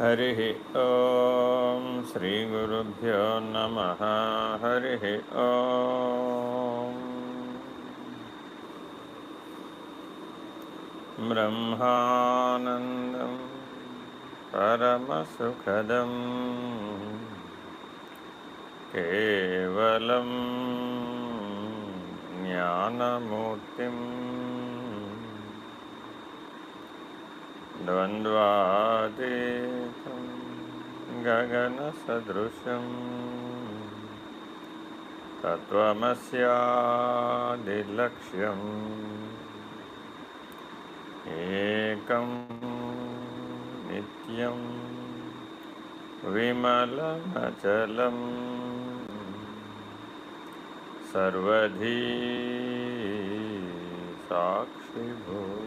हरिः ॐ श्रीगुरुभ्यो नमः। हरिः ॐ ब्रह्मानन्दं परमसुखदं केवलं ज्ञानमूर्तिम् द्वन्द्वातीतं गगनसदृशं तत्त्वमस्यादिलक्ष्यम् एकं नित्यं विमलमचलम् सर्वधी साक्षिभूतम्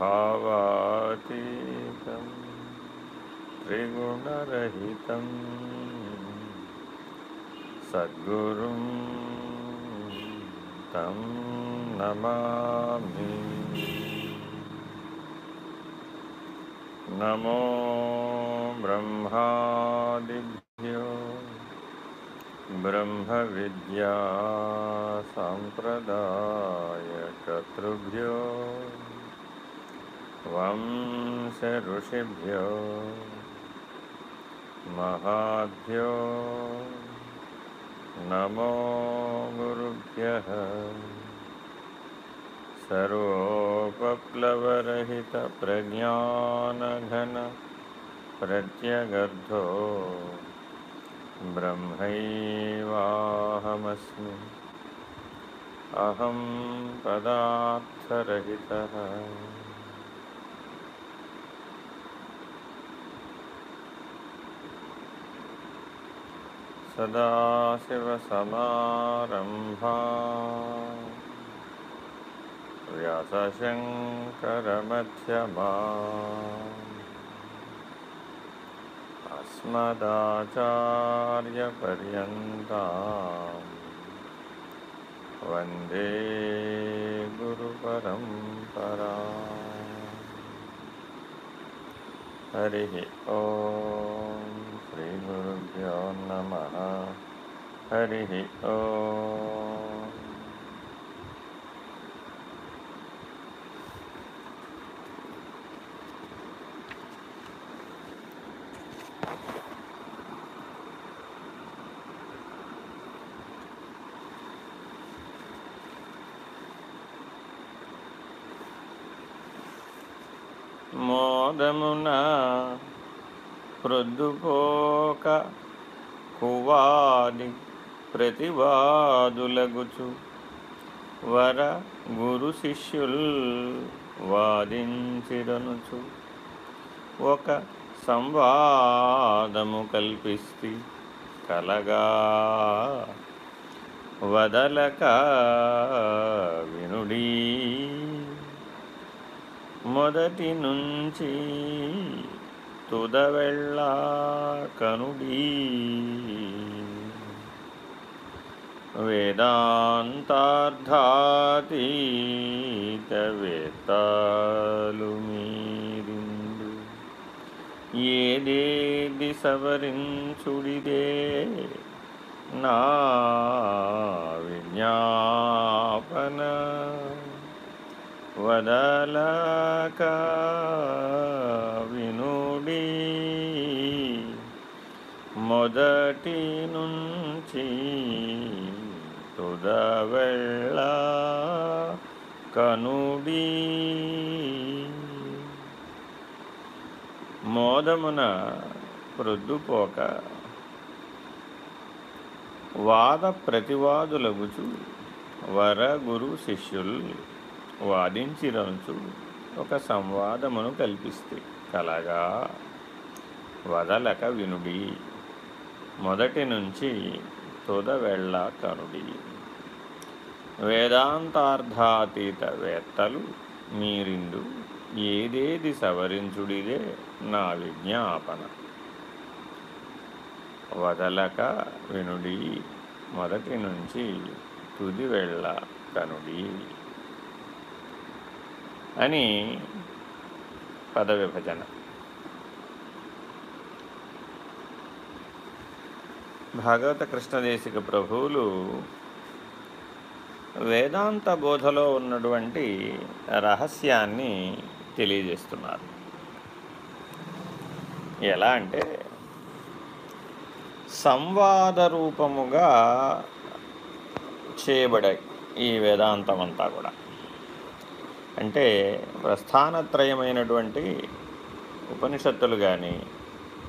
भावातीतं त्रिगुणरहितं सद्गुरुं तं नमामि। नमो ब्रह्मादिभ्यो ब्रह्मविद्या सम्प्रदायकर्तृभ्यो वंशऋषिभ्यो महाभ्यो नमो गुरुभ्यः सर्वोपप्लवरहितप्रज्ञानघन प्रत्यगर्धो ब्रह्मैवाहमस्मि। अहं पदार्थरहितः। सदाशिवसमारम्भा व्यासशङ्करमध्यमा अस्मदाचार्यपर्यन्ता वंदे गुरुपरम्परा हरिः ॐ भ्यो नमः हरिः ओ मोदमुना प्रदुपोक కువాది ప్రతివాదులగుచు. వర గురు శిష్యుల్ వాదించిరనుచు. ఒక సంవాదము కల్పిస్తి కలగా వదలక వినుడీ. మొదటి నుంచి తుదవెళ్ళ కనుడీ వేదాంతార్థాతీత వేత్తాలు మీరిందు ఏదేది సవరించుడిదే నా విజ్ఞాపన. వదలక వినుడి మొదటి నుంచి తుదవెళ్ళ కనుడి. మోదమున ప్రొద్దుపోక వాద ప్రతివాదులగుచు వర గురు శిష్యుల్ వాదించిరంచు ఒక సంవాదమును కల్పిస్తే. కలగా వదలక వినుడి. మొదటి నుంచి తుద వెళ్ళ కనుడి. వేదాంతార్థాతీత వేత్తలు మీరిందు ఏదేది సవరించుడిదే నా విజ్ఞాపన. వదలక వినుడి మొదటి నుంచి తుది వెళ్ళ కనుడి. అని పద విభజన భాగవత కృష్ణదేశిక ప్రభువులు వేదాంత బోధలో ఉన్నటువంటి రహస్యాన్ని తెలియజేస్తున్నారు. ఎలా అంటే సంవాద రూపముగా చేయబడాయి ఈ వేదాంతం అంతా కూడా. అంటే ప్రస్థానత్రయమైనటువంటి ఉపనిషత్తులు కానీ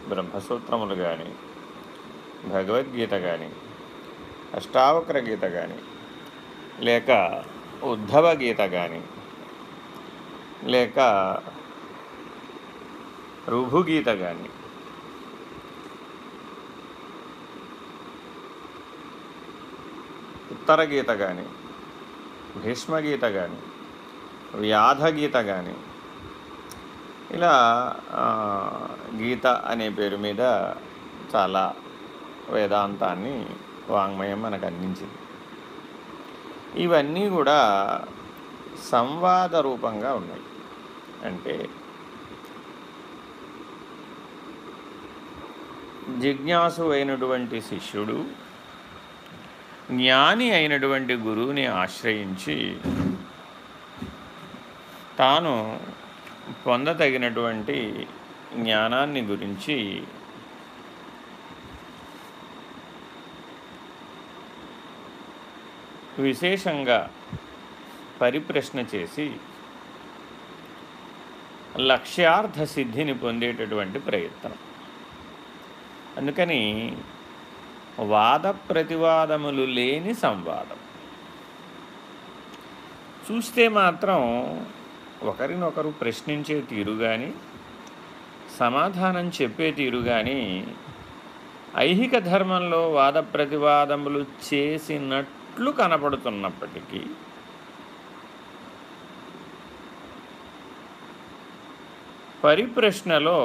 బ్రహ్మసూత్రములు కానీ భగవద్గీత కానీ అష్టావక్ర గీత కానీ లేక ఉద్ధవ గీత కానీ లేక రుభుగీత కానీ ఉత్తర గీత కానీ భీష్మగీత కానీ వ్యాధగీత కానీ ఇలా గీత అనే పేరు మీద చాలా వేదాంతాన్ని వాంగ్మయం మనకు అందించింది. ఇవన్నీ కూడా సంవాద రూపంగా ఉన్నాయి. అంటే జిజ్ఞాసు అయినటువంటి శిష్యుడు జ్ఞాని అయినటువంటి గురువుని ఆశ్రయించి తాను పొందతగినటువంటి జ్ఞానాన్ని గురించి విశేషంగా పరిప్రశ్న చేసి లక్ష్యార్థ సిద్ధిని పొందేటటువంటి ప్రయత్నం. అందుకని వాద ప్రతివాదములు లేని సంవాదం. చూస్తే మాత్రం ఒకరినొకరు ప్రశ్నించే తీరు కానీ సమాధానం చెప్పే తీరు కానీ ఐహిక ధర్మంలో వాద ప్రతివాదములు చేసినట్లు కనపడుతున్నప్పటికీ పరిప్రశ్నలో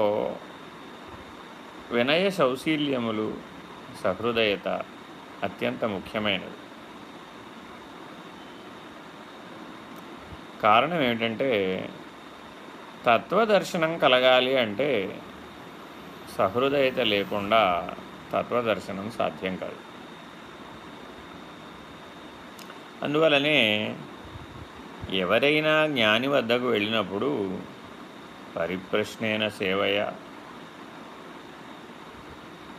వినయ సౌశీల్యములు సహృదయత అత్యంత ముఖ్యమైనది. కారణం ఏమిటంటే తత్వదర్శనం కలగాలి అంటే సహృదయత లేకుండా తత్వదర్శనం సాధ్యం కాదు. అందువలనే ఎవరైనా జ్ఞాని వద్దకు వెళ్ళినప్పుడు పరిప్రశ్నైన సేవయ.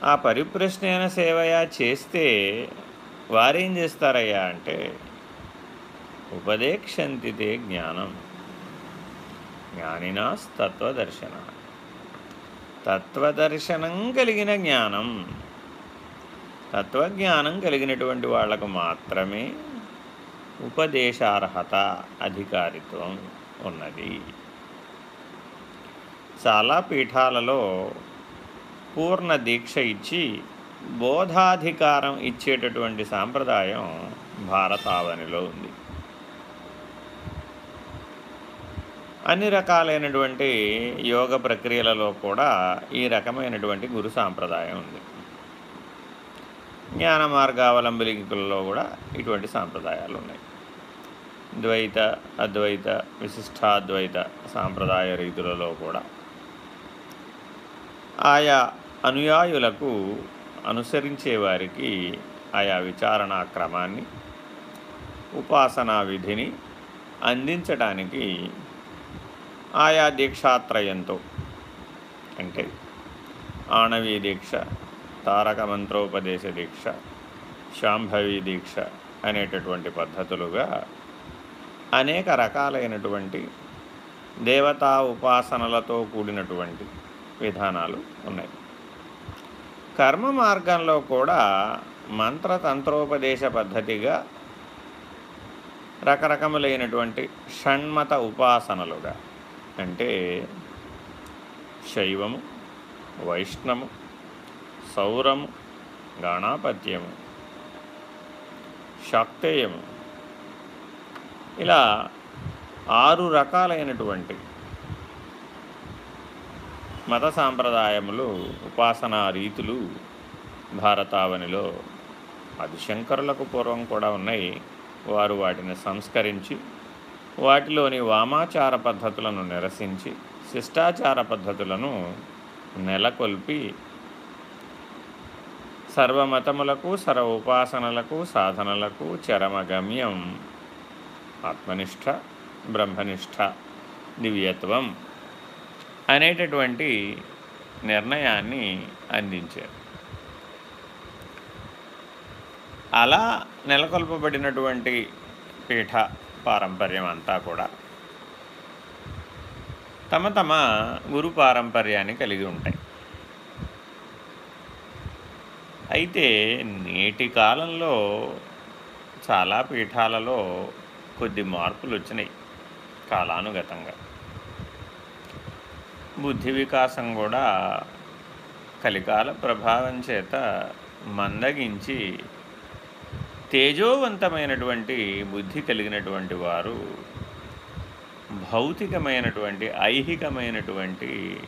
ఆ పరిప్రశ్నైన సేవయ చేస్తే వారేం చేస్తారయ్యా అంటే ఉపదేక్షంతితే జ్ఞానం. జ్ఞానినాస్తత్వదర్శన. తత్వదర్శనం కలిగిన జ్ఞానం. తత్వజ్ఞానం కలిగినటువంటి వాళ్ళకు మాత్రమే ఉపదేశార్హత అధికారిత్వం ఉన్నది. చాలా పీఠాలలో పూర్ణ దీక్ష ఇచ్చి బోధాధికారం ఇచ్చేటటువంటి సాంప్రదాయం భారతావనిలో ఉంది. అన్ని రకాలైనటువంటి యోగ ప్రక్రియలలో కూడా ఈ రకమైనటువంటి గురు సాంప్రదాయం ఉంది. జ్ఞాన మార్గావలంబికులలో కూడా ఇటువంటి సాంప్రదాయాలు ఉన్నాయి. ద్వైత అద్వైత విశిష్టాద్వైత సాంప్రదాయ రీతులలో కూడా ఆయా అనుయాయులకు అనుసరించే వారికి ఆయా విచారణా క్రమాన్ని ఉపాసనా విధిని అందించడానికి ఆయా దీక్షాత్రయంతో అంటే ఆణవీ దీక్ష తారక మంత్రోపదేశ దీక్ష శాంభవి దీక్ష అనేటటువంటి పద్ధతులుగా అనేక రకాలైనటువంటి దేవతా ఉపాసనలతో కూడినటువంటి విధానాలు ఉన్నాయి. కర్మ మార్గంలో కూడా మంత్రతంత్రోపదేశ పద్ధతిగా రకరకములైనటువంటి షణ్మత ఉపాసనలుగా అంటే శైవము వైష్ణము సౌరము గణాపత్యము శాక్తేయము. ఇలా ఆరు రకాలైనటువంటి మత సాంప్రదాయములు ఉపాసనా రీతులు భారతావనిలో ఆదిశంకరులకు పూర్వం కూడా ఉన్నాయి. వారు వాటిని సంస్కరించి వాటిలోని వామాచార పద్ధతులను నిరసించి శిష్టాచార పద్ధతులను నెలకొల్పి సర్వమతములకు సర్వ ఉపాసనలకు సాధనలకు చరమగమ్యం ఆత్మనిష్ట బ్రహ్మనిష్ట దివ్యత్వం అనేటటువంటి నిర్ణయాన్ని అందించారు. అలా నెలకొల్పబడినటువంటి పీఠ పారంపర్యం అంతా కూడా. తమ తమ గురు పారంపర్యాన్ని కలిగి ఉంటాయి. అయితే నేటి కాలంలో చాలా పీఠాలలో కొద్ది మార్పులు వచ్చినాయి కాలానుగతంగా. బుద్ధి వికాసం కూడా కలికాల ప్రభావం చేత మందగించి తేజోవంతమైనటువంటి బుద్ధి కలిగినటువంటి వారు భౌతికమైనటువంటి ఐహికమైనటువంటి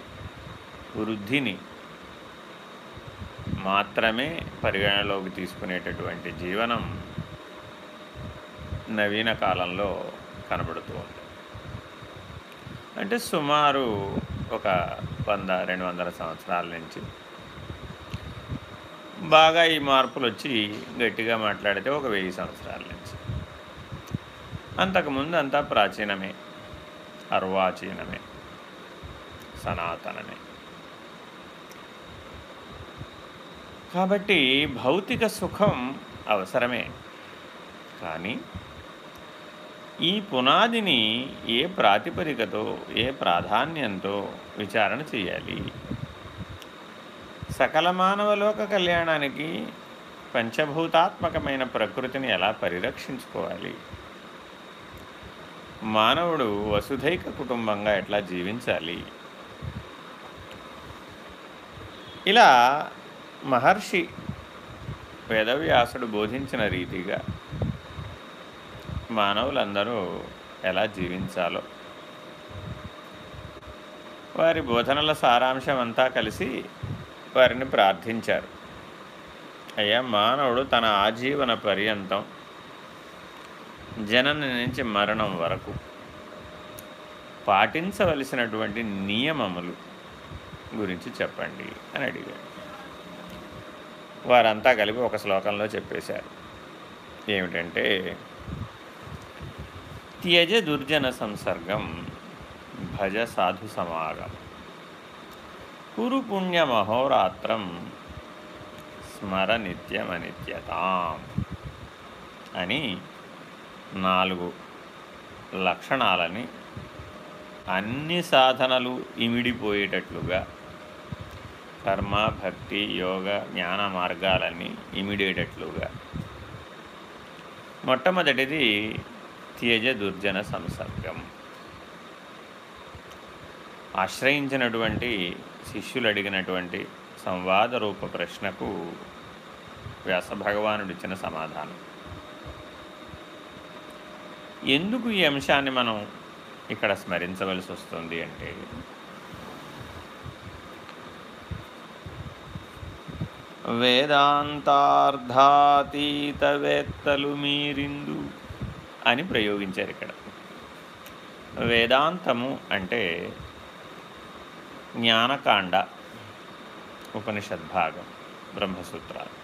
వృద్ధిని మాత్రమే పరిగణలోకి తీసుకునేటటువంటి జీవనం నవీన కాలంలో కనబడుతూ ఉంది. అంటే సుమారు ఒక వంద రెండు వందల సంవత్సరాల నుంచి బాగా ఈ మార్పులు వచ్చి గట్టిగా మాట్లాడితే ఒక వెయ్యి సంవత్సరాల నుంచి. అంతకుముందు అంతా ప్రాచీనమే. అర్వాచీనమే. సనాతనమే. కాబట్టి భౌతిక సుఖం అవసరమే. కానీ ఈ పునాదిని ఏ ప్రాతిపదికతో ఏ ప్రాధాన్యంతో విచారణ చేయాలి? సకల మానవలోక కళ్యాణానికి పంచభూతాత్మకమైన ప్రకృతిని ఎలా పరిరక్షించుకోవాలి? మానవుడు వసుధైక కుటుంబంగా ఎట్లా జీవించాలి? ఇలా మహర్షి వేదవ్యాసుడు బోధించిన రీతిగా మానవులందరూ ఎలా జీవించాలో వారి బోధనల సారాంశం అంతా కలిసి వారిని ప్రార్థించారు. అయ్యా మానవుడు తన ఆజీవన పర్యంతం జనన నుంచి మరణం వరకు పాటించవలసినటువంటి నియమములు గురించి చెప్పండి అని అడిగాడు. వారంతా కలిపి ఒక శ్లోకంలో చెప్పేశారు. ఏమిటంటే త్యజ దుర్జన సంసర్గం భజ సాధు సమాగం కురు పుణ్యమహోరాత్రం స్మర నిత్యమనిత్యతాం అని నాలుగు లక్షణాలని అన్ని సాధనలు ఇమిడిపోయేటట్లుగా కర్మ భక్తి యోగ జ్ఞాన మార్గాలన్నీ ఇమిడేటట్లుగా. మొట్టమొదటిది త్యజ దుర్జన సంసర్గం. ఆశ్రయించినటువంటి శిష్యులు అడిగినటువంటి సంవాద రూప ప్రశ్నకు వ్యాస ఇచ్చిన సమాధానం. ఎందుకు ఈ అంశాన్ని మనం ఇక్కడ స్మరించవలసి వస్తుంది అంటే వేదాంతార్థాతీతవేత్తలు మీరిందు అని ప్రయోగించారు ఇక్కడ. వేదాంతము అంటే జ్ఞానకాండ ఉపనిషద్భాగం బ్రహ్మసూత్రాలు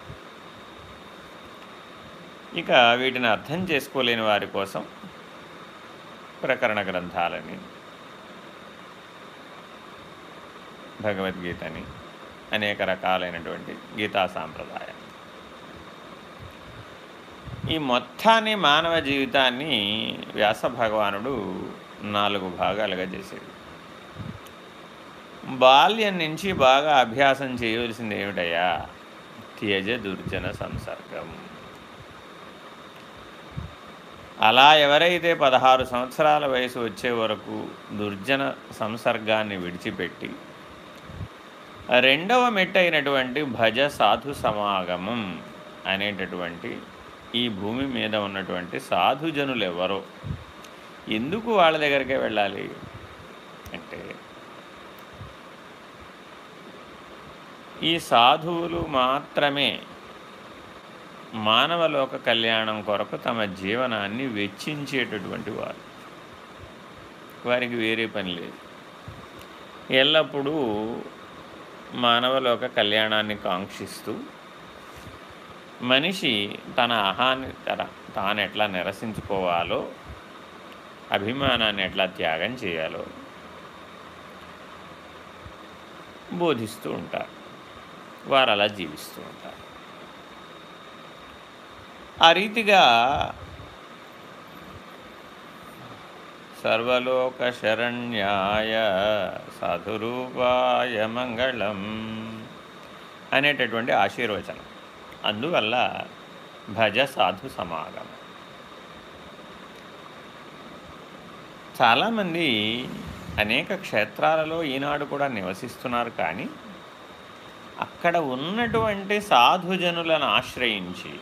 ఇక వీటిని అర్థం చేసుకోలేని వారి కోసం ప్రకరణ గ్రంథాలని భగవద్గీతని అనేక రకాలైనటువంటి గీతా సాంప్రదాయం ఈ మొత్తాన్ని మానవ జీవితాన్ని వ్యాస భగవానుడు నాలుగు భాగాలుగా చేసేది బాల్యం నుంచి బాగా అభ్యాసం చేయవలసింది ఏమిటయ్యా? త్యజ దుర్జన సంసర్గం. అలా ఎవరైతే పదహారు సంవత్సరాల వయసు వచ్చే వరకు దుర్జన సంసర్గాన్ని విడిచిపెట్టి రెండవ మెట్టైనటువంటి భజ సాధు సమాగమం అనేటటువంటి ఈ భూమి మీద ఉన్నటువంటి సాధుజనులు ఎవరో ఎందుకు వాళ్ళ దగ్గరికే వెళ్ళాలి? అంటే ఈ సాధువులు మాత్రమే మానవలోక కళ్యాణం కొరకు తమ జీవనాన్ని వెచ్చించేటటువంటి వారు. వారికి వేరే పని లేదు. ఎల్లప్పుడూ మానవలోక కళ్యాణాన్ని కాంక్షిస్తూ మనిషి తన అహాన్ని తన తాను ఎట్లా నిరసించుకోవాలో అభిమానాన్ని ఎట్లా త్యాగం చేయాలో బోధిస్తూ ఉంటారు. వారు అలా జీవిస్తూ ఉంటారు. ఆ రీతిగా సర్వలోక శరణ్యాయ సాధురూపాయ మంగళం అనేటటువంటి ఆశీర్వచనం. అందువల్ల భజ సాధు సమాగమం. చాలామంది అనేక క్షేత్రాలలో ఈనాడు కూడా నివసిస్తున్నారు కానీ అక్కడ ఉన్నటువంటి సాధుజనులను ఆశ్రయించి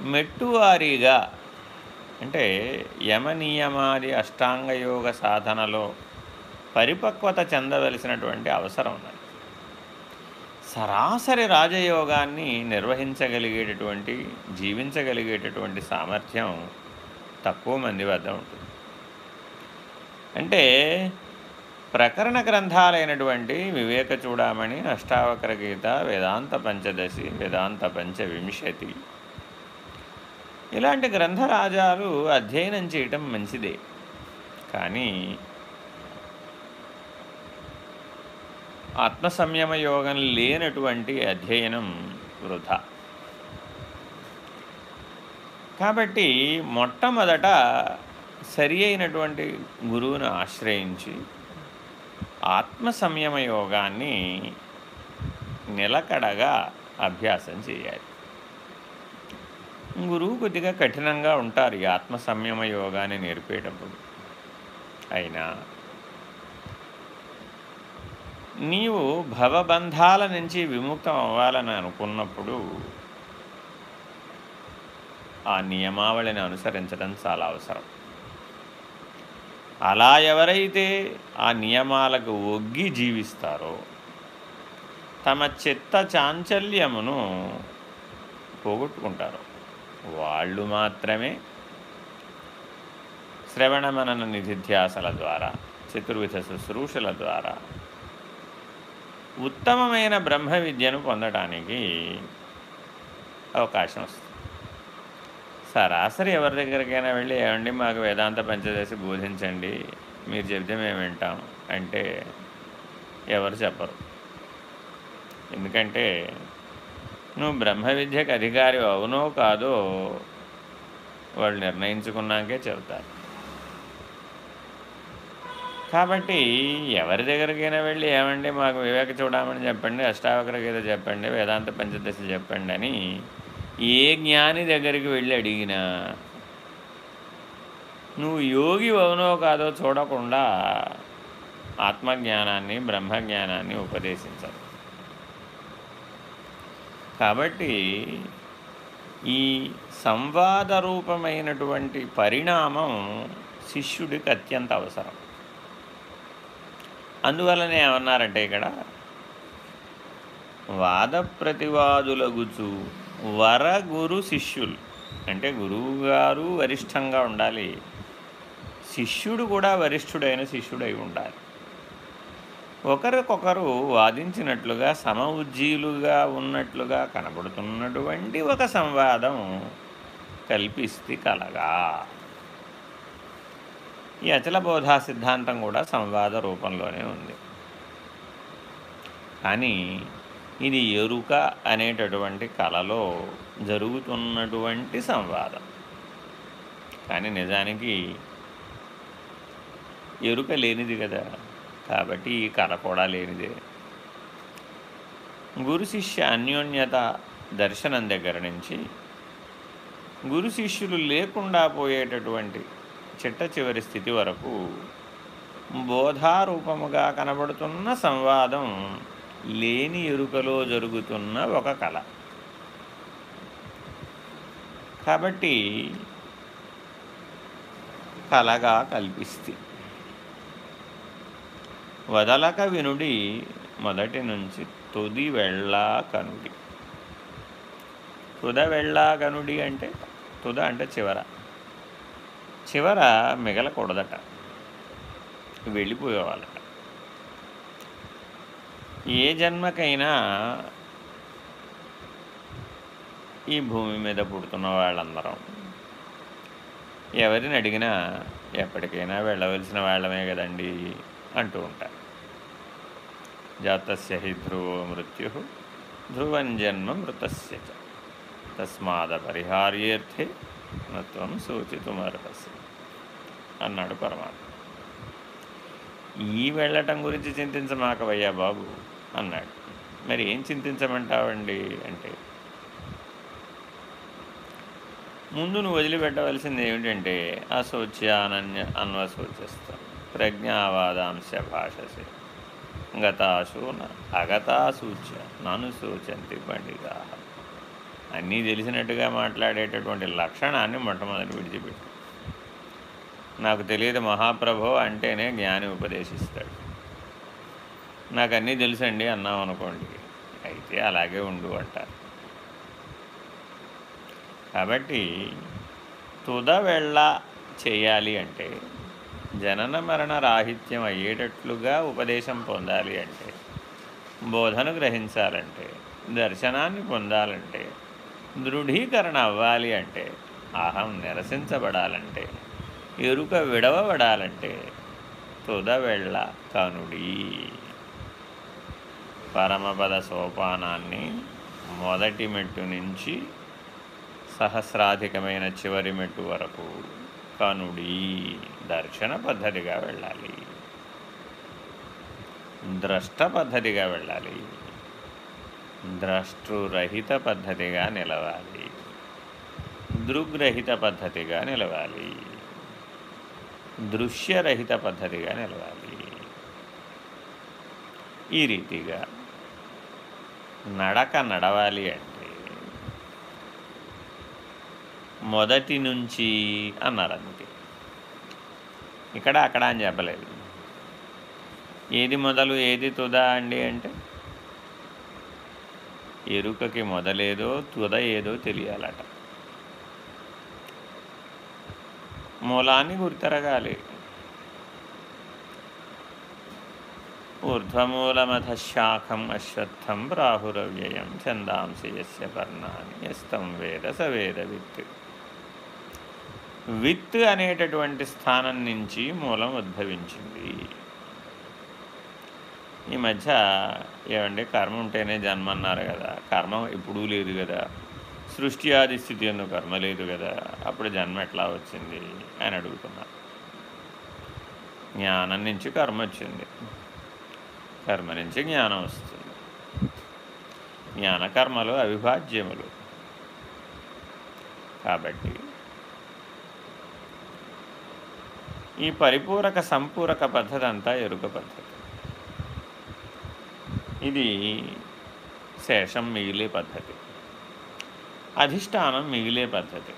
మెట్టువారీగా అంటే యమనియమాది అష్టాంగయోగ సాధనలో పరిపక్వత చెందవలసినటువంటి అవసరం ఉన్నది. సరాసరి రాజయోగాన్ని నిర్వహించగలిగేటటువంటి జీవించగలిగేటటువంటి సామర్థ్యం తక్కువ మంది వద్ద ఉంటుంది. అంటే ప్రకరణ గ్రంథాలైనటువంటి వివేక చూడమని అష్టావక్ర గీత వేదాంత పంచదశి వేదాంత పంచవింశతి. ఇలాంటి గ్రంథరాజాలు అధ్యయనం చేయటం మంచిదే. కానీ ఆత్మసంయమయోగం లేనటువంటి అధ్యయనం వృధా. కాబట్టి మొట్టమొదట సరి అయినటువంటి గురువును ఆశ్రయించి ఆత్మ సంయమ యోగాన్ని నిలకడగా అభ్యాసం చేయాలి. గురువు కొద్దిగా కఠినంగా ఉంటారు ఈ ఆత్మ సంయమ యోగాన్ని నేర్పేటప్పుడు. అయినా నీవు భవబంధాల నుంచి విముక్తం అవ్వాలని అనుకున్నప్పుడు ఆ నియమావళిని అనుసరించడం చాలా అవసరం. అలా ఎవరైతే ఆ నియమాలకు ఒగ్గి జీవిస్తారో తమ చిత్త చాంచల్యమును పోగొట్టుకుంటారు వాళ్ళు మాత్రమే శ్రవణమనన నిధిధ్యాసల ద్వారా చతుర్విధ శుశ్రూషల ద్వారా ఉత్తమమైన బ్రహ్మ విద్యను పొందటానికి అవకాశం వస్తుంది. సరాసరి ఎవరి దగ్గరికైనా వెళ్ళి ఏమండి మాకు వేదాంత పంచదశి బోధించండి మీరు చెబితే మేము వింటాం అంటే ఎవరు చెప్పరు. ఎందుకంటే నువ్వు బ్రహ్మ విద్యకు అధికారి అవునో కాదో వాళ్ళు నిర్ణయించుకున్నాకే చెబుతారు. కాబట్టి ఎవరి దగ్గరికైనా వెళ్ళి ఏమండి మాకు వివేక చూడమని చెప్పండి అష్టావక్ర గీత చెప్పండి వేదాంత పంచదశ చెప్పండి అని ఏ జ్ఞాని దగ్గరికి వెళ్ళి అడిగినా నువ్వు యోగి అవునో కాదో చూడకుండా ఆత్మజ్ఞానాన్ని బ్రహ్మజ్ఞానాన్ని ఉపదేశించరు కాబట్టి ఈ సంవాద రూపమైనటువంటి పరిణామం శిష్యుడికి అత్యంత అవసరం. అందువలనే ఏమన్నారంటే ఇక్కడ వాద ప్రతివాదులగుచు వరగురు శిష్యులు. అంటే గురువుగారు వరిష్టంగా ఉండాలి. శిష్యుడు కూడా వరిష్ఠుడైన శిష్యుడై ఉండాలి. ఒకరికొకరు వాదించినట్లుగా సమ ఉజ్జీలుగా ఉన్నట్లుగా కనబడుతున్నటువంటి ఒక సంవాదం కల్పిస్తే కలగా. ఈ అచల బోధా సిద్ధాంతం కూడా సంవాద రూపంలోనే ఉంది. కానీ ఇది ఎరుక అనేటటువంటి కళలో జరుగుతున్నటువంటి సంవాదం. కానీ నిజానికి ఎరుక లేనిది కదా. కాబట్టి ఈ కళ కూడా లేనిదే. గురు శిష్య అన్యోన్యత దర్శనం దగ్గర నుంచి గురు శిష్యులు లేకుండా పోయేటటువంటి చిట్ట చివరి స్థితి వరకు బోధారూపముగా కనబడుతున్న సంవాదం లేని ఎరుకలో జరుగుతున్న ఒక కళ. కాబట్టి కలగా కల్పిస్తే. వదలక వినుడి మొదటి నుంచి తుది వెళ్ళా కనుడి. తుద వెళ్ళా కనుడి అంటే తుద అంటే చివర. చివర మిగలకూడదట. వెళ్ళిపోయేవాళ్ళట ఏ జన్మకైనా ఈ భూమి మీద పుడుతున్న వాళ్ళందరం. ఎవరిని అడిగినా ఎప్పటికైనా వెళ్ళవలసిన వాళ్ళమే కదండి అంటూ ఉంటారు. జాతస్య హి ధ్రువో మృత్యు ధ్రువం జన్మ మృతస్య తస్మాద పరిహార్యేర్థే మత్వం సూచితుమర్హసి అన్నాడు పరమాత్మ. ఈ వెళ్ళటం గురించి చింతించమాకవయ్యా బాబు. అన్నాడు. మరి ఏం చింతించమంటావండి అంటే? ముందు నువ్వు వదిలిపెట్టవలసింది ఏమిటంటే అశోచ్య అనన్య అన్వశోచస్తాం ప్రజ్ఞావాదాంశ భాషసే. గతాశు అగతాశూచ్య నను శోచంతి పండిగా అన్నీ తెలిసినట్టుగా మాట్లాడేటటువంటి లక్షణాన్ని మొట్టమొదటి విడిచిపెట్టు. నాకు తెలియదు మహాప్రభో అంటేనే జ్ఞాని ఉపదేశిస్తాడు. నాకు అన్నీ తెలుసండి అన్నాం అనుకోండి. అయితే అలాగే ఉండు అంటారు కాబట్టి తుద వెళ్ళ చేయాలి అంటే జనన మరణ రాహిత్యం అయ్యేటట్లుగా ఉపదేశం పొందాలి అంటే బోధను గ్రహించాలంటే దర్శనాన్ని పొందాలంటే దృఢీకరణ అవ్వాలి అంటే అహం నిరసించబడాలంటే ఎరుక విడవబడాలంటే తుద వెళ్ళ కనుడి. పరమపద సోపానాన్ని మొదటి మెట్టు నుంచి సహస్రాధికమైన చివరి మెట్టు వరకు కనుడి దర్శన పద్ధతిగా వెళ్ళాలి. ద్రష్ట పద్ధతిగా వెళ్ళాలి. ద్రష్టురహిత పద్ధతిగా నిలవాలి. దృగ్రహిత పద్ధతిగా నిలవాలి. దృశ్యరహిత పద్ధతిగా నిలవాలి. ఈ రీతిగా నడక నడవాలి అంటే మొదటి నుంచి అన్నారు అందుకే ఇక్కడ అక్కడ అని చెప్పలేదు. ఏది మొదలు ఏది తుదా అండి అంటే ఎరుకకి మొదలేదో తుద ఏదో తెలియాలట. మూలాన్ని గుర్తెరగాలి. ఊర్ధ్వమూలమథ శాఖం అశ్వత్థం రాహురవ్యయం ఛందాంసి యస్య పర్ణాన్ని యస్తం వేద సవేద విత్ విత్ అనేటటువంటి స్థానం నుంచి మూలం ఉద్భవించింది। ఈ మధ్య ఏమండి కర్మ ఉంటేనే జన్మ అన్నారు కదా కర్మ ఎప్పుడూ లేదు కదా సృష్టి ఆది స్థితి ఎందుకు కర్మ లేదు కదా అప్పుడు జన్మ ఎట్లా వచ్చింది అని అడుగుతున్నా। జ్ఞానం నుంచి కర్మ వచ్చింది। కర్మ నుంచి జ్ఞానం వస్తుంది. జ్ఞానకర్మలు అవిభాజ్యములు. కాబట్టి ఈ పరిపూరక సంపూరక పద్ధతి అంతా ఎరుక పద్ధతి. ఇది శేషం మిగిలే పద్ధతి. అధిష్టానం మిగిలే పద్ధతి.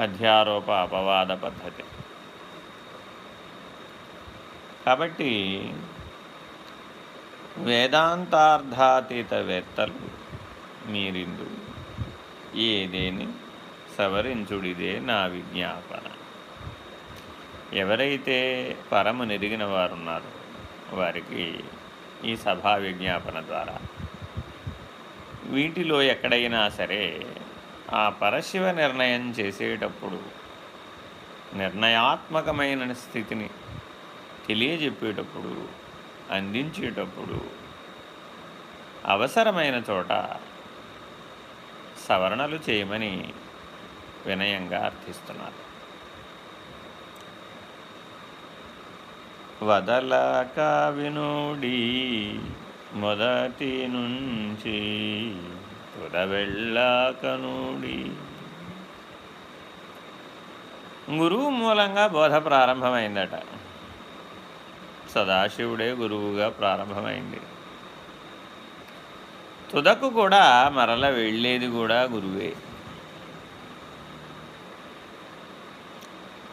అధ్యారోప అపవాద పద్ధతి. కాబట్టి వేదాంతార్థాతీత వేత్తలు మీరిందు ఏదేని సవరించుడిదే నా విజ్ఞాపన. ఎవరైతే పరము నెరిగిన వారున్నారో వారికి ఈ సభా విజ్ఞాపన ద్వారా. వీటిలో ఎక్కడైనా సరే ఆ పరశివ నిర్ణయం చేసేటప్పుడు నిర్ణయాత్మకమైన స్థితిని తెలియజెప్పేటప్పుడు అందించేటప్పుడు అవసరమైన చోట సవరణలు చేయమని వినయంగా అర్థిస్తున్నారు వదలక వినుడి మొదటి నుంచి తుదవెళ్ళాకనుడి గురువు మూలంగా బోధ ప్రారంభమైందట. సదాశివుడే గురువుగా ప్రారంభమైంది. తుదకు కూడా మరల వెళ్ళేది కూడా గురువే.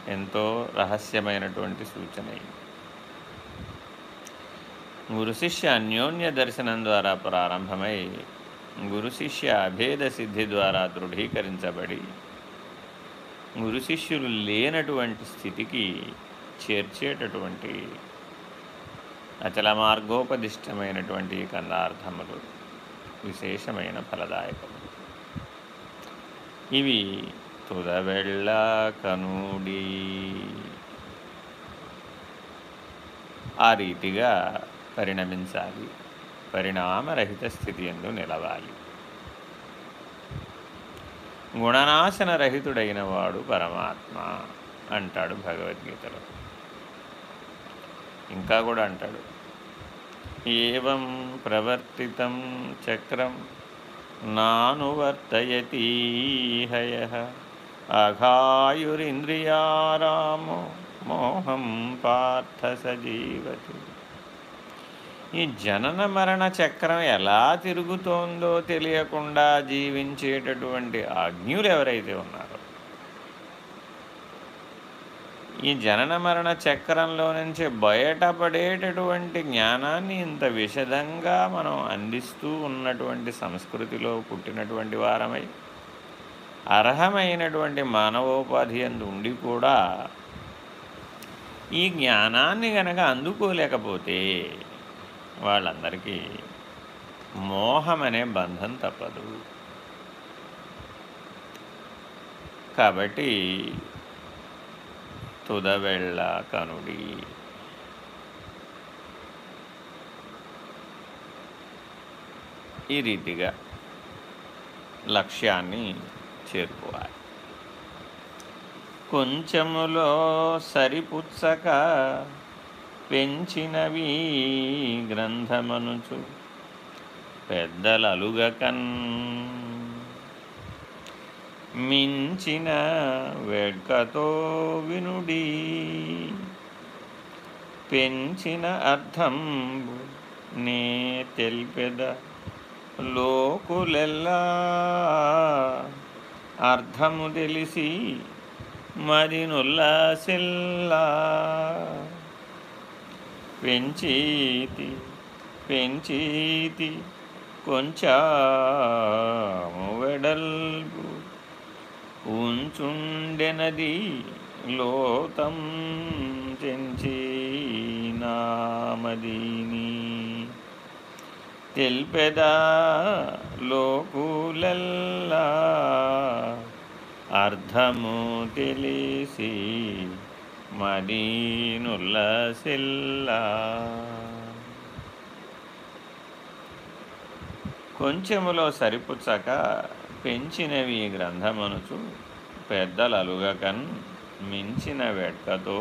ఎంతో రహస్యమైనటువంటి సూచన. గురు శిష్య అన్యోన్య దర్శనం ద్వారా ప్రారంభమై గురు శిష్య అభేద సిద్ధి ద్వారా దృఢీకరించబడి గురు శిష్యులు లేనటువంటి స్థితికి చేర్చేటటువంటి అచల మార్గోపదిష్టమైనటువంటి కందార్థములు విశేషమైన ఫలదాయకము ఇవి తుదవెళ్ళ కనుడి. ఆ రీతిగా పరిణమించాలి. పరిణామరహిత స్థితి ఎందు నిలవాలి. గుణనాశన రహితుడైన వాడు పరమాత్మ అంటాడు భగవద్గీతలో. ఇంకా కూడా అంటాడు. ఏం ప్రవర్తితం చక్రం నానువర్తయతీహయ అఘాయురింద్రియారామో మోహం పార్థ సజీవతి. ఈ జనన మరణ చక్రం ఎలా తిరుగుతోందో తెలియకుండా జీవించేటటువంటి అజ్ఞులు ఎవరైతే ఉన్నారో ఈ జనన మరణ చక్రంలో నుంచి బయటపడేటటువంటి జ్ఞానాన్ని ఇంత విషదంగా మనం అందిస్తూ ఉన్నటువంటి సంస్కృతిలో పుట్టినటువంటి వారమై అర్హమైనటువంటి మానవోపాధి అందు ఉండి కూడా ఈ జ్ఞానాన్ని గనక అందుకోలేకపోతే వాళ్ళందరికీ మోహం అనే బంధం తప్పదు. కాబట్టి తుదవెళ్ళ కనుడి ఈ రీతిగా లక్ష్యాన్ని చేరుకోవాలి కొంచెములో సరిపుచ్చక పెంచినవి గ్రంథమనుచు పెద్దలలుగకన్ మించిన వెడ్కతో వినుడి. పెంచిన అర్థం నే తెల్పెద లోకులెల్లా. అర్థము తెలిసి మదినుల్లాసిల్లా పెంచీతి పెంచీతి కొంచెము వెడల్పు. ఉంచుండెనది లోతం చెంచినామదీని. తెల్పెదా లోకులల్లా అర్థము తెలిసి మదీనుల్లసిల్లా కొంచెములో సరిపుచ్చక పెంచినవి గ్రంథమనుచు పెద్దలలుగకన్ మించిన వెట్కతో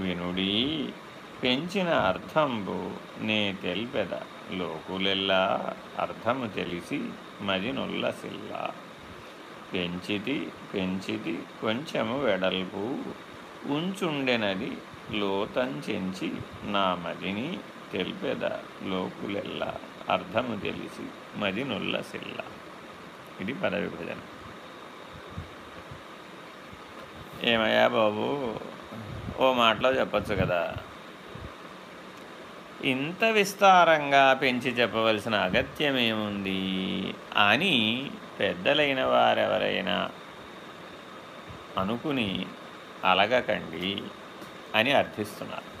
వినుడి పెంచిన అర్థంబు నే తెల్పెద లోకులెల్లా అర్థము తెలిసి మదినుల్లసిల్లా పెంచితి పెంచితి కొంచెము వెడల్పు ఉంచుండెనది లోతంచెంచి నా మదిని తెలిపెద లోకులెల్లా అర్థము తెలిసి మది నుల్లసిల్ల ఇది పద విభజన. ఏమయ్యా బాబు? ఓ మాటలో చెప్పచ్చు కదా. ఇంత విస్తారంగా పెంచి చెప్పవలసిన అగత్యం ఏముంది? అని పెద్దలైన వారెవరైనా అనుకుని అలగకండి అని అర్థిస్తున్నారు.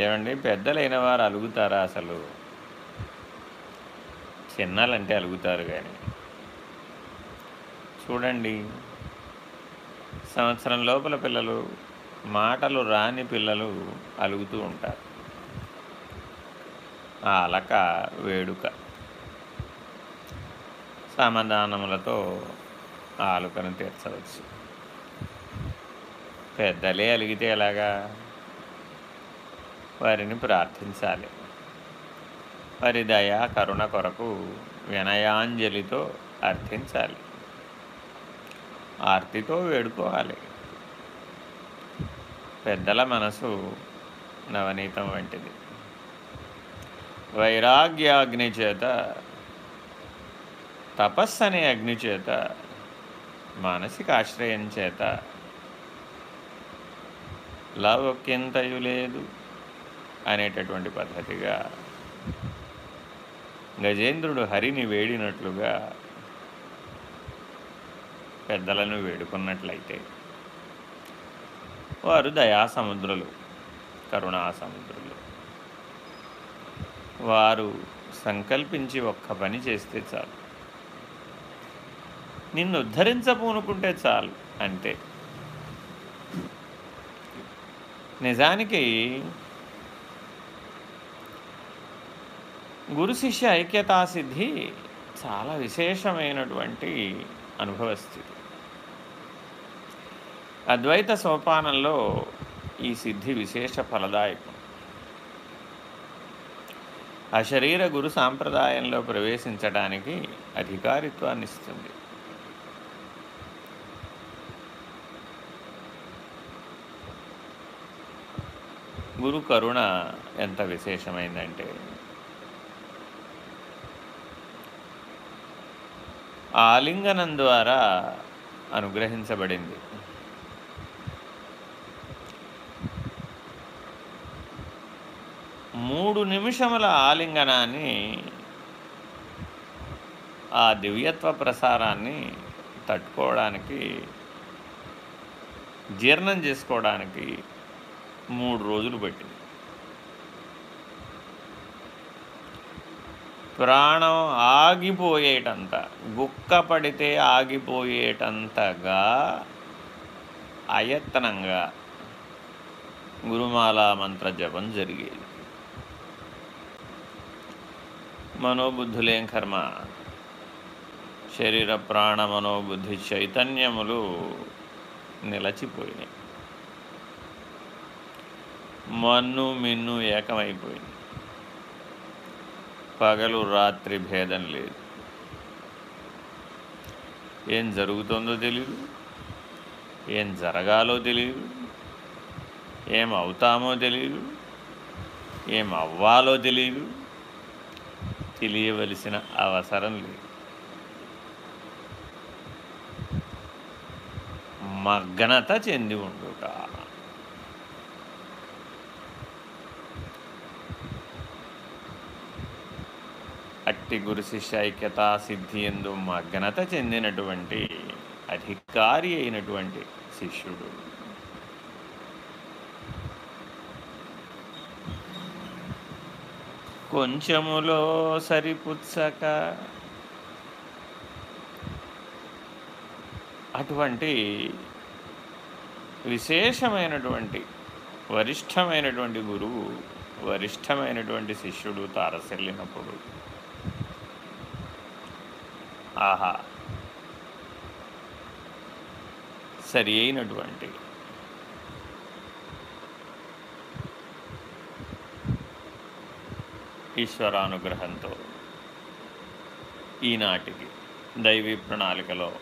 ఏమండి? పెద్దలైన వారు అలుగుతారా అసలు? చిన్నాలంటే అలుగుతారు కానీ చూడండి సంవత్సరం లోపల పిల్లలు మాటలు రాని పిల్లలు అలుగుతూ ఉంటారు. ఆ అలక వేడుక. సమాధానములతో ఆలుకను తీర్చవచ్చు. పెద్దలే అలిగితే ఎలాగా? వారిని ప్రార్థించాలి. పరిదయ కరుణ కొరకు వినయాంజలితో అర్థించాలి. ఆర్తితో వేడుకోవాలి. పెద్దల మనసు నవనీతం వంటిది. వైరాగ్యాగ్ని చేత తపస్సు అనే అగ్ని చేత మానసిక ఆశ్రయం చేత లౌక్యంతయు లేదు అనేటటువంటి పద్ధతిగా గజేంద్రుడు హరిని వేడినట్లుగా పెద్దలను వేడుకున్నట్లయితే వారు దయా సముద్రులు సముద్రులు వారు సంకల్పించి ఒక్క పని చేస్తే చాలు. నిన్ను ఉద్ధరించపూనుకుంటే చాలు అంతే నిజానికి గురు శిష్య ఐక్యతా సిద్ధి చాలా విశేషమైనటువంటి అనుభవస్థితి. అద్వైత సోపానంలో ఈ సిద్ధి విశేష ఫలదాయకం. అశరీర గురు సాంప్రదాయంలో ప్రవేశించడానికి అధికారిత్వాన్ని ఇస్తుంది. గురు కరుణ ఎంత విశేషమైందంటే ఆలింగనం ద్వారా అనుగ్రహించబడింది. మూడు నిమిషముల ఆలింగనాన్ని ఆ దివ్యత్వ ప్రసారాన్ని తట్టుకోవడానికి జీర్ణం చేసుకోవడానికి మూడు రోజులు పట్టింది. ప్రాణం ఆగిపోయేటంత గుక్క పడితే ఆగిపోయేటంతగా అయత్నంగా గురుమాలా మంత్ర జపం జరిగేది. మనోబుద్ధులేం కర్మ శరీర ప్రాణ మనోబుద్ధి చైతన్యములు నిలచిపోయినాయి. మన్ను మిన్ను ఏకమైపోయింది. పగలు రాత్రి భేదం లేదు. ఏం జరుగుతుందో తెలియదు ఏం జరగాలో తెలియదు ఏం అవుతామో తెలియదు ఏం అవ్వాలో తెలియదు తెలియవలసిన అవసరం లేదు. మగ్నత చెంది ఉండుట. భక్తి గురు శిష్యైక్యత సిద్ధి ఎందు మగ్నత చెందినటువంటి అధికారి అయినటువంటి శిష్యుడు. కొంచెములో సరిపుచ్చక అటువంటి విశేషమైనటువంటి వరిష్టమైనటువంటి గురువు వరిష్టమైనటువంటి శిష్యుడు తారసెళ్ళినప్పుడు ఆహా. సరి అయినటువంటి ఈశ్వరానుగ్రహంతో ఈనాటికి దైవీ ప్రణాళికలో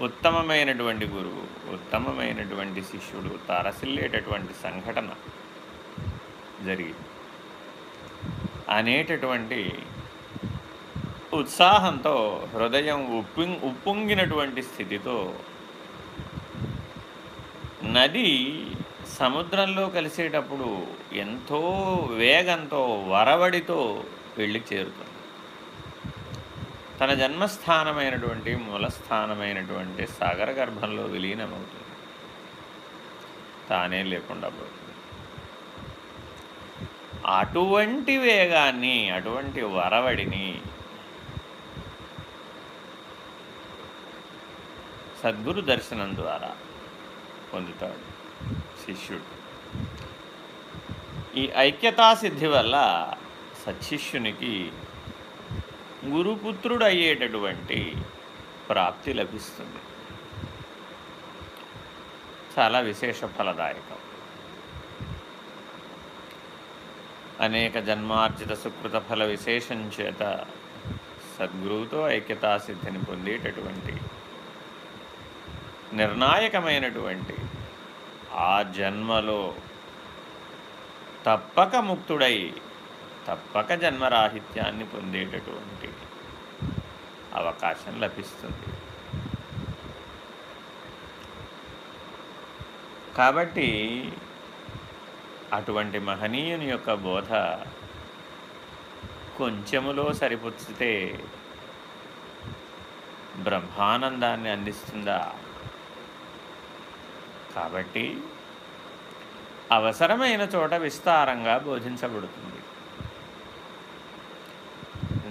ఉత్తమమైనటువంటి గురువు ఉత్తమమైనటువంటి శిష్యుడు తారసిల్లేటటువంటి సంఘటన జరిగింది. అనేటటువంటి ఉత్సాహంతో హృదయం ఉప్పి ఉప్పొంగినటువంటి స్థితితో నది సముద్రంలో కలిసేటప్పుడు ఎంతో వేగంతో వరవడితో వెళ్ళి చేరుతుంది. తన జన్మస్థానమైనటువంటి మూలస్థానమైనటువంటి సాగర గర్భంలో విలీనమవుతుంది. తానే లేకుండా పోతుంది. అటువంటి వేగాన్ని అటువంటి వరవడిని సద్గురు దర్శనం ద్వారా పొందుతాడు శిష్యుడు. ఈ ఐక్యతా సిద్ధి వల్ల సత్శిష్యునికి గురుపుత్రుడు అయ్యేటటువంటి ప్రాప్తి లభిస్తుంది. చాలా విశేష ఫలదాయకం. అనేక జన్మార్జిత సుకృత ఫల విశేషం చేత సద్గురువుతో ఐక్యతా సిద్ధిని పొందేటటువంటి నిర్ణాయకమైనటువంటి ఆ జన్మలో తప్పక ముక్తుడై తప్పక జన్మరాహిత్యాన్ని పొందేటటువంటి అవకాశం లభిస్తుంది. కాబట్టి అటువంటి మహనీయుని యొక్క బోధ కొంచెములో సరిపుచ్చితే బ్రహ్మానందాన్ని అందిస్తుందా? కాబట్టి అవసరమైన చోట విస్తారంగా బోధించబడుతుంది.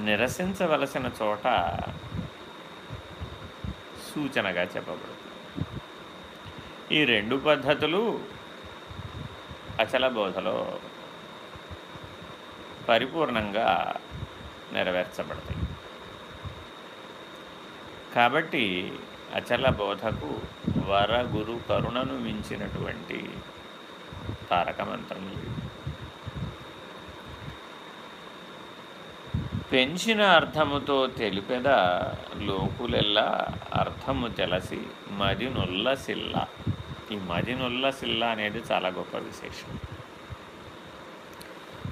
నిరసించవలసిన చోట సూచనగా చెప్పబడుతుంది. ఈ రెండు పద్ధతులు అచల బోధలో పరిపూర్ణంగా నెరవేర్చబడతాయి. కాబట్టి అచల బోధకు వర గురు కరుణను మించినటువంటి తారక మంత్రం పెంచిన అర్థముతో తెలిపెద లోకులెల్లా అర్థము తెలసి మది సిల్ల. ఈ మదినుల్ల సిల్ల అనేది చాలా గొప్ప విశేషం.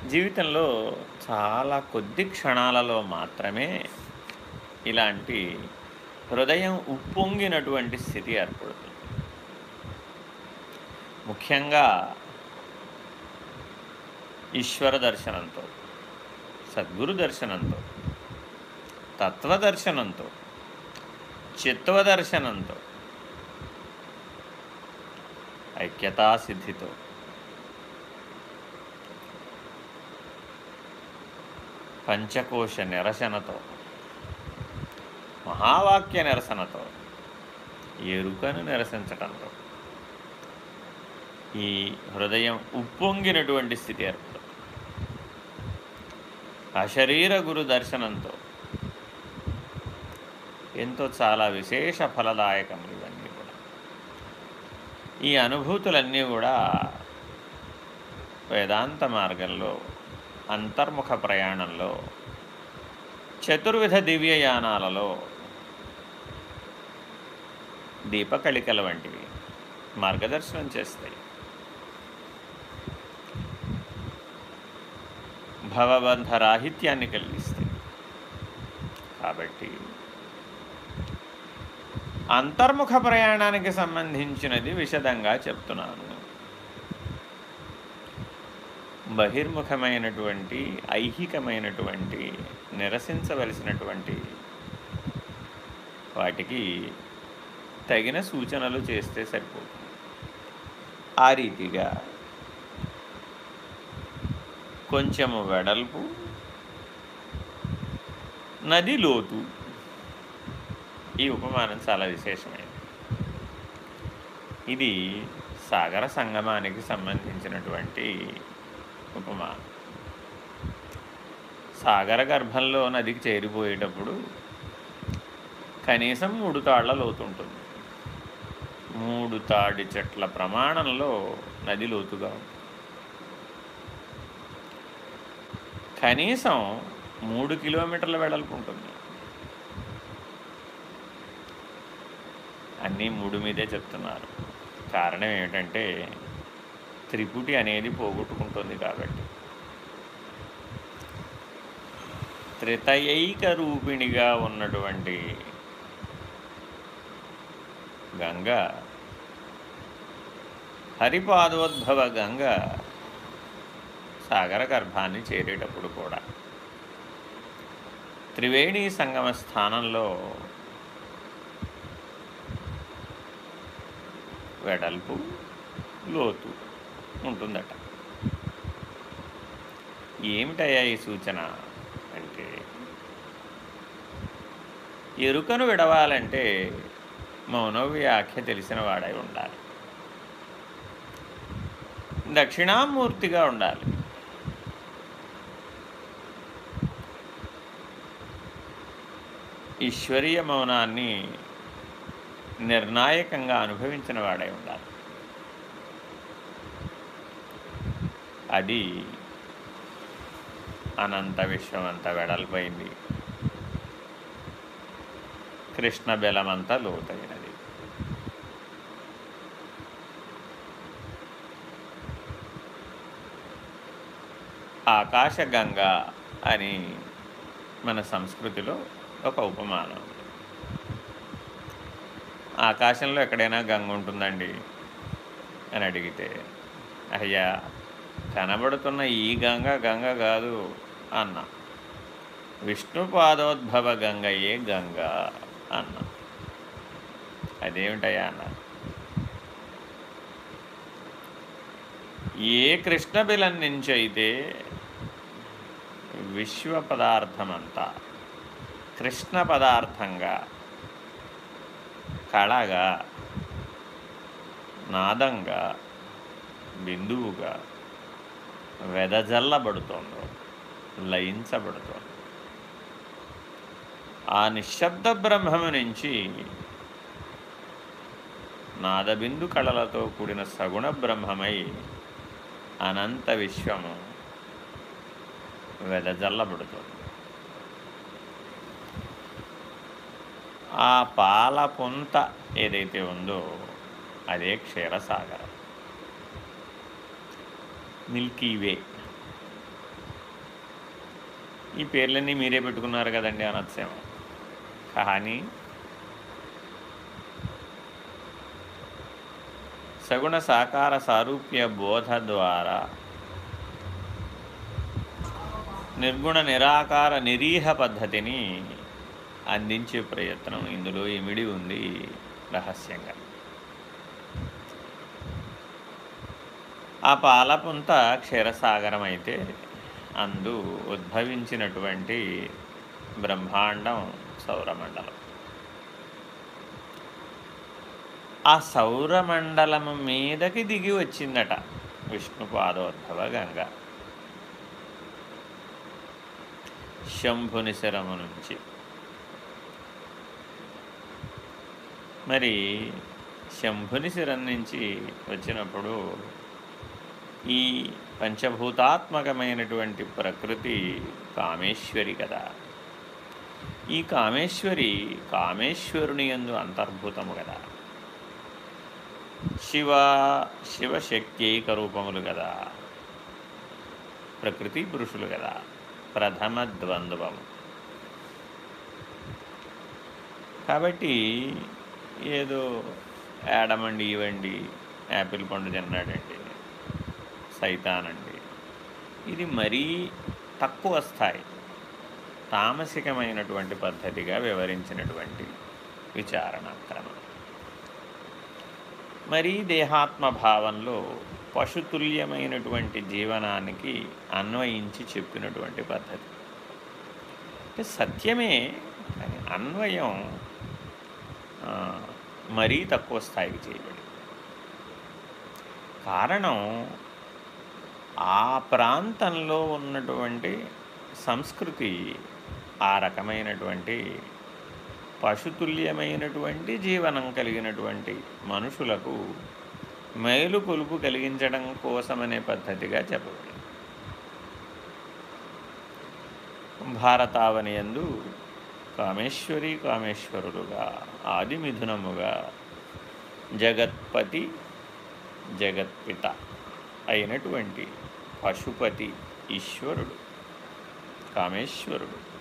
జీవితంలో చాలా కొద్ది క్షణాలలో మాత్రమే ఇలాంటి హృదయం ఉప్పొంగినటువంటి స్థితి ఏర్పడుతుంది. ముఖ్యంగా ఈశ్వర దర్శనంతో సద్గురు దర్శనంతో తత్వదర్శనంతో చిత్వదర్శనంతో ఐక్యతాసిద్ధితో. పంచకోశ నిరసనతో. మహావాక్య నిరసనతో ఎరుకను నిరసించటంతో ఈ హృదయం ఉప్పొంగినటువంటి స్థితి ఏర్పడుతుంది. అశరీర గురు దర్శనంతో ఎంతో చాలా విశేష ఫలదాయకములు ఇవన్నీ కూడా. ఈ అనుభూతులన్నీ కూడా వేదాంత మార్గంలో అంతర్ముఖ ప్రయాణంలో చతుర్విధ దివ్యయానాలలో దీపకళికల వంటివి మార్గదర్శనం చేస్తాయి. భవబంధ రాహిత్యాన్ని కలిగిస్తాయి. కాబట్టి అంతర్ముఖ ప్రయాణానికి సంబంధించినది విశదంగా చెప్తున్నాను. బహిర్ముఖమైనటువంటి ఐహికమైనటువంటి నిరసించవలసినటువంటి వాటికి తగిన సూచనలు చేస్తే సరిపోతుంది ఆ రీతిగా కొంచెము వెడల్పు నది లోతు. ఈ ఉపమానం చాలా విశేషమైనది. ఇది సాగర సంగమానికి సంబంధించినటువంటి ఉపమానం. సాగర గర్భంలో నదికి చేరిపోయేటప్పుడు కనీసం మూడు తాళ్ళ లోతుంటుంది మూడు తాడి చెట్ల ప్రమాణంలో నది లోతుగా కనీసం మూడు కిలోమీటర్ల వెడల్పు ఉంటుంది. అన్నీ మూడు మీదే చెప్తున్నారు. కారణం ఏమిటంటే త్రిపుటి అనేది పోగొట్టుకుంటుంది కాబట్టి. త్రితయైక రూపిణిగా ఉన్నటువంటి గంగా హరిపాదోద్భవ గంగ సాగర గర్భాన్ని చేరేటప్పుడు కూడా. త్రివేణి సంగమ స్థానంలో వెడల్పు లోతు ఉంటుందట. ఏమిటయ్యా ఈ సూచన? అంటే ఎరుకను విడవాలంటే మౌనవ్యాఖ్య తెలిసిన వాడై ఉండాలి. దక్షిణామూర్తిగా ఉండాలి. ఈశ్వరీయ మౌనాన్ని నిర్ణాయకంగా అనుభవించిన వాడై ఉండాలి. అది అనంత విశ్వం అంతా వెడల్పోయింది. కృష్ణ బెలమంతా లోతైనది. ఆకాశగంగ అని మన సంస్కృతిలో ఒక ఉపమానం. ఆకాశంలో ఎక్కడైనా గంగ ఉంటుందండి అని అడిగితే అయ్యా కనబడుతున్న ఈ గంగ గంగ కాదు అన్న. విష్ణుపాదోద్భవ గంగయే గంగ అన్న. అదేమిటయ్యా అన్న. ఏ కృష్ణ బిలం నుంచి అయితే విశ్వ పదార్థమంతా కృష్ణ పదార్థంగా కళగా నాదంగా బిందువుగా వెదజల్లబడుతోందో లయించబడుతోంది ఆ నిశ్శబ్ద బ్రహ్మము నుంచి నాదబిందు కళలతో కూడిన సగుణ బ్రహ్మమై అనంత విశ్వము వెదజల్లబడుతుంది ఆ పాల పొంత ఏదైతే ఉందో అదే క్షీరసాగరం. Milky way. ఈ పేర్లన్నీ మీరే పెట్టుకున్నారు కదండి అనత్సేమ కానీ సగుణ సాకార సారూప్య బోధ ద్వారా నిర్గుణ నిరాకార నిరీహ పద్ధతిని అందించే ప్రయత్నం ఇందులో ఇమిడి ఉంది రహస్యంగా. ఆ పాలపుంత క్షీరసాగరం అయితే అందు ఉద్భవించినటువంటి బ్రహ్మాండం సౌరమండలం. ఆ సౌరమండలము మీదకి దిగి వచ్చిందట. విష్ణు పాదోద్భవ గంగ. శంభుని శరము నుంచి. మరి శంభుని శిరం నుంచి వచ్చినప్పుడు ఈ పంచభూతాత్మకమైనటువంటి ప్రకృతి కామేశ్వరి కదా. ఈ కామేశ్వరి కామేశ్వరుని ఎందు అంతర్భూతము కదా. శివ శివశక్త్యైక రూపములు కదా ప్రకృతి పురుషులు కదా ప్రథమ ద్వంద్వము. కాబట్టి ఏదో ఏడమండి ఇవ్వండి యాపిల్ పండు తిన్నాడండి సైతానండి. ఇది మరీ తక్కువ స్థాయి. తామసికమైనటువంటి పద్ధతిగా వివరించినటువంటి విచారణ క్రమం. మరీ దేహాత్మ భావంలో పశుతుల్యమైనటువంటి జీవనానికి అన్వయించి చెప్పినటువంటి పద్ధతి. అంటే సత్యమే కానీ అన్వయం మరీ తక్కువ స్థాయికి చేయబడి కారణం ఆ ప్రాంతంలో ఉన్నటువంటి సంస్కృతి ఆ రకమైనటువంటి పశుతుల్యమైనటువంటి జీవనం కలిగినటువంటి మనుషులకు మేలు కొలుపు కలిగించడం కోసమనే పద్ధతిగా చెప్పబడింది. భారతావనియందు కామేశ్వరి కామేశ్వరులుగా ఆదిమిథునముగా జగత్పతి జగత్పిత అయినటువంటి పశుపతి ఈశ్వరుడు కామేశ్వరుడు.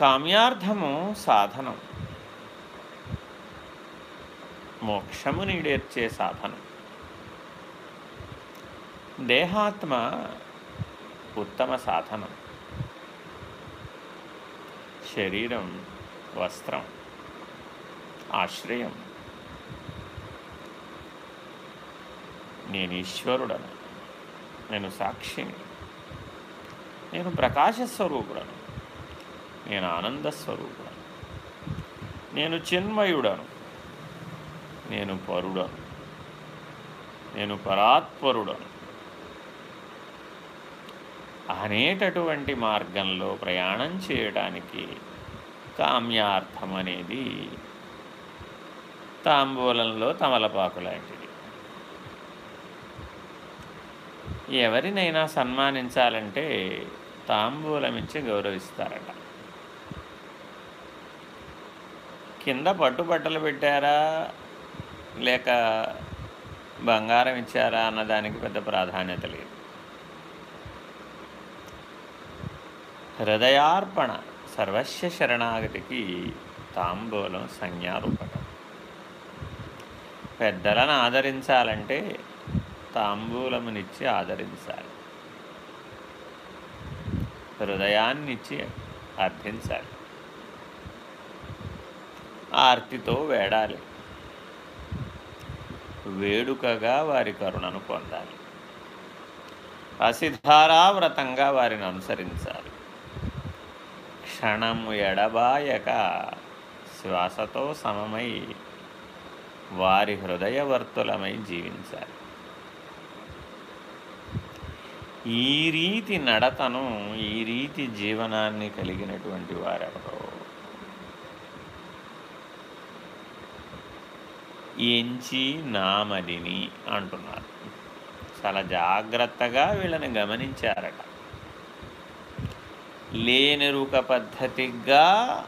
కామ్యార్థము సాధనం. మోక్షము నీడేర్చే సాధనం. దేహాత్మ ఉత్తమ సాధనం. శరీరం వస్త్రం. ఆశ్రయం. నేను ఈశ్వరుడను. నేను సాక్షిని. నేను ప్రకాశస్వరూపుడను. నేను ఆనందస్వరూపుడను నేను చిన్మయుడను. నేను పరుడను. నేను పరాత్పరుడను. అనేటటువంటి మార్గంలో ప్రయాణం చేయడానికి కామ్యార్థం అనేది తాంబూలంలో తమలపాకు లాంటిది. ఎవరినైనా సన్మానించాలంటే తాంబూలమిచ్చి గౌరవిస్తారట. కింద పట్టుబట్టలు పెట్టారా? లేక బంగారం ఇచ్చారా అన్నదానికి పెద్ద ప్రాధాన్యత లేదు. హృదయార్పణ సర్వస్వ శరణాగతికి తాంబూలం సంజ్ఞారూపకం. పెద్దలను ఆదరించాలంటే తాంబూలమునిచ్చి ఆదరించాలి. హృదయాన్నిచ్చి అర్థించాలి. ఆర్తితో వేడాలి. వేడుకగా వారి కరుణను పొందాలి. అసిధారావ్రతంగా వారిని అనుసరించాలి. క్షణము ఎడబాయక శ్వాసతో సమమై వారి హృదయవర్తులమై జీవించాలి. ఈ రీతి నడతను ఈ రీతి జీవనాన్ని కలిగినటువంటి వారెవరో ఎంచి నామదిని అంటున్నారు. చాలా జాగ్రత్తగా వీళ్ళని గమనించారట. లేనెరుక పద్ధతిగా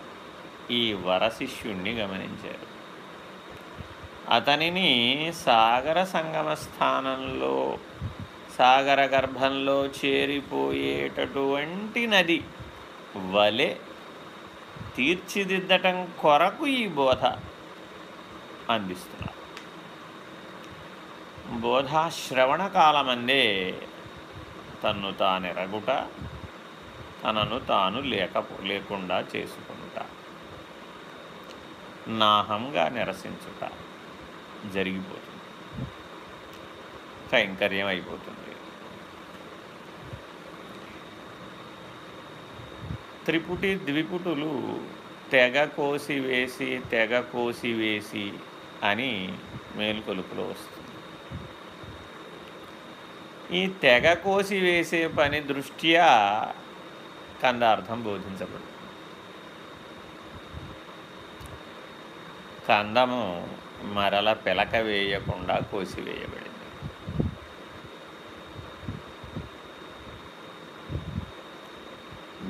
ఈ వరశిష్యుణ్ణి గమనించారు. అతనిని సాగర సంగమ స్థానంలో సాగర గర్భంలో చేరిపోయేటటువంటి నది వలె తీర్చిదిద్దటం కొరకు ఈ బోధ. అందిస్తున్నారు. బోధాశ్రవణ కాలమందే తన్ను తానెరగుట తనను తాను లేక లేకుండా చేసుకుంట నాహంగా నిరసించుట జరిగిపోతుంది. కైంకర్యం అయిపోతుంది త్రిపుటి ద్విపుటులు తెగ కోసి వేసి తెగ కోసి వేసి అని మేలుకొలుపులో వస్తుంది. ఈ తెగ కోసి వేసే పని దృష్ట్యా కందార్థం బోధించబడుతుంది. కందము మరల పిలక వేయకుండా కోసివేయబడింది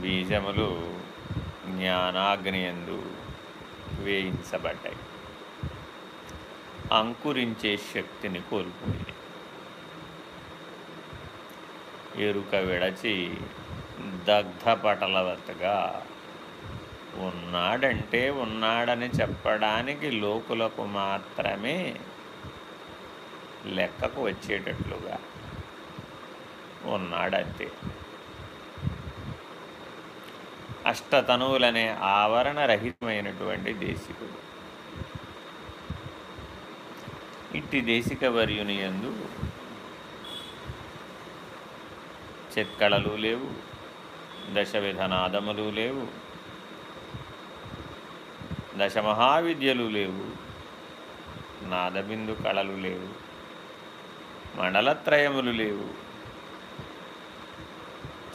బీజములు జ్ఞానాగ్నియందు వేయించబడ్డాయి. అంకురించే శక్తిని కోల్పోయి ఎరుక విడచి దగ్ధపటలవతగా ఉన్నాడంటే ఉన్నాడని చెప్పడానికి లోకులకు మాత్రమే లెక్కకు వచ్చేటట్లుగా ఉన్నాడంతే అష్టతనువులనే ఆవరణ రహితమైనటువంటి దేశికుడు. ఇట్టి దేశిక వర్యుని ఎందు చెత్కళలు లేవు దశవిధనాదములు లేవు దశమహావిద్యలు లేవు నాదబిందు కళలు లేవు మండలత్రయములు లేవు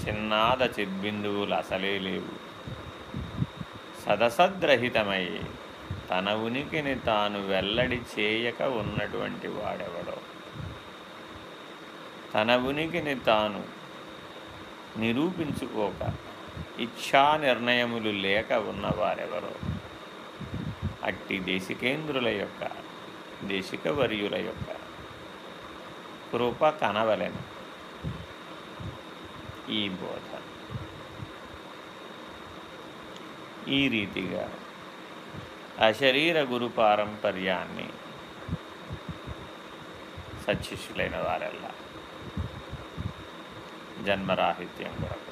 చిన్నాద చిద్బిందువులు అసలే లేవు. సదసద్రహితమై తన ఉనికిని తాను వెల్లడి చేయక ఉన్నటువంటి వాడెవడో. తన ఉనికిని తాను నిరూపించుకోక ఇచ్ఛా నిర్ణయములు లేక ఉన్నవారెవరో. అట్టి దేశికేంద్రుల యొక్క దేశిక వర్యుల యొక్క కృప కనవలెను. ఈ బోధ. ఈ రీతిగా. అశరీర గురు పారంపర్యాన్ని సత్శిష్యులైన వారెల్లా. జన్మరాహిత్యం కొరకు.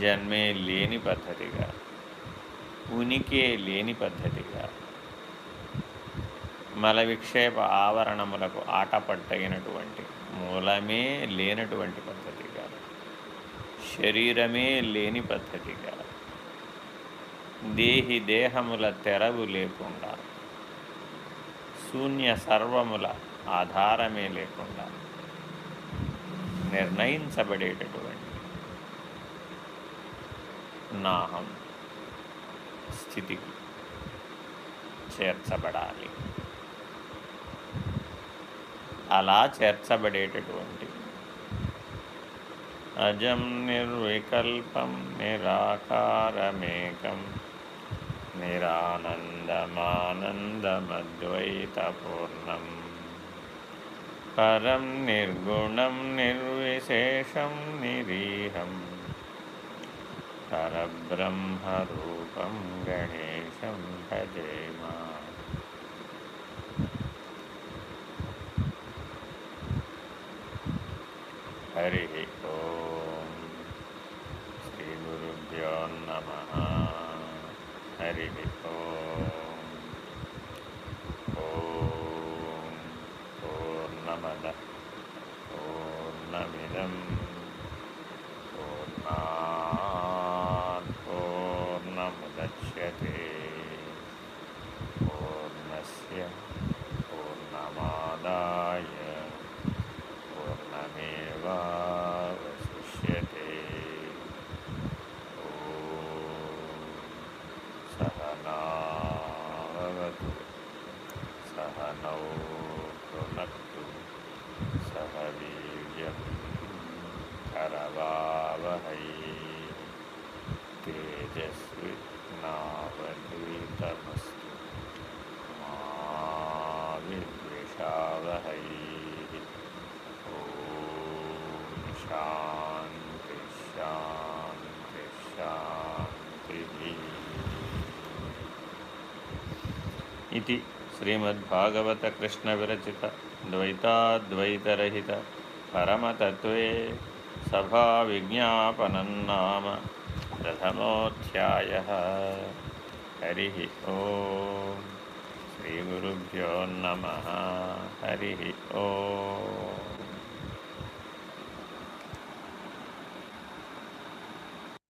జన్మే లేని పద్ధతిగా ఉనికే లేని పద్ధతిగా మల విక్షేప ఆవరణములకు ఆటపట్టగినటువంటి మూలమే లేనటువంటి పద్ధతిగా శరీరమే లేని పద్ధతిగా దేహి దేహముల తెరవు లేకుండా శూన్య సర్వముల ఆధారమే లేకుండా నిర్ణయించబడేటటువంటి నాహం స్థితికి చేర్చబడాలి. అలా చేర్చబడేటటువంటి అజం నిర్వికల్పం నిరాకారమేకం నిరానందమానందమద్వైతపూర్ణం పరం నిర్గుణం నిర్విశేషం నిరీహం పరబ్రహ్మరూపం గణేశం భజేమా హరి శ్రీమద్భాగవత కృష్ణ విరచిత ద్వైతాద్వైతరహిత పరమతత్వే సభా విజ్ఞాపనం నామ ప్రథమోధ్యాయ హరి ఓ శ్రీగురుభ్యో నమ హరి ఓ